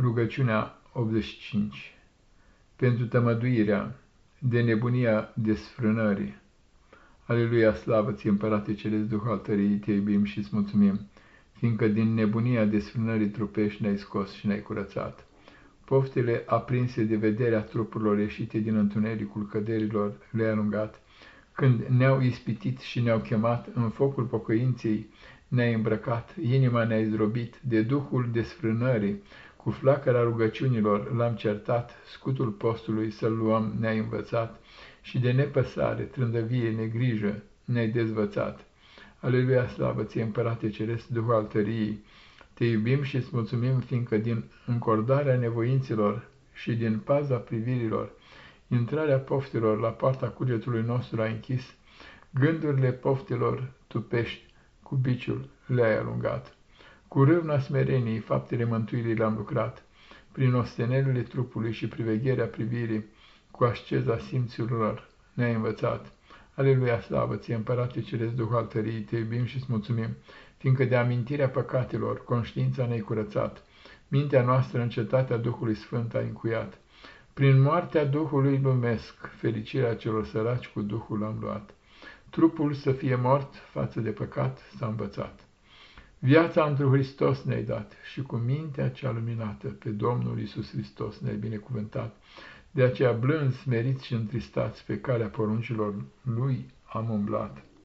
Rugăciunea 85 Pentru tămăduirea de nebunia desfrânării. Aleluia, slavă ți Împărate Ceresc, Duh al tăriei, te iubim și îți mulțumim, fiindcă din nebunia desfrânării trupești ne-ai scos și ne-ai curățat. Poftele aprinse de vederea trupurilor ieșite din întunericul căderilor le-ai alungat, când ne-au ispitit și ne-au chemat în focul pocăinței, ne-ai îmbrăcat, inima ne-ai zdrobit, de duhul desfrânării, cu flacăra rugăciunilor l-am certat, scutul postului să-l luăm ne-ai învățat, și de nepăsare, trândăvie, negrijă ne-ai dezvățat. Aleluia, slavă ție, Împărate Ceresc, Duhul al tăriei, te iubim și îți mulțumim, fiindcă din încordarea nevoinților și din paza privirilor, intrarea poftilor la poarta cugetului nostru ai închis, gândurile poftilor tupești cu biciul le-ai alungat. Cu râvna smereniei faptele mântuirii le-am lucrat, prin ostenelele trupului și privegherea privirii, cu asceza simțurilor ne-ai învățat. Aleluia, slavă ție, Împărate Ceresc Duh al tăriei, te iubim și-ți mulțumim, fiindcă de amintirea păcatelor conștiința ne-ai curățat, mintea noastră în cetatea Duhului Sfânt ai încuiat. Prin moartea Duhului lumesc, fericirea celor săraci cu Duhul am luat. Trupul să fie mort față de păcat s-a învățat. Viața într Hristos ne-ai dat și cu mintea cea luminată pe Domnul Isus Hristos ne-ai binecuvântat. De aceea blânzi, smeriți și întristați pe calea poruncilor Lui am umblat.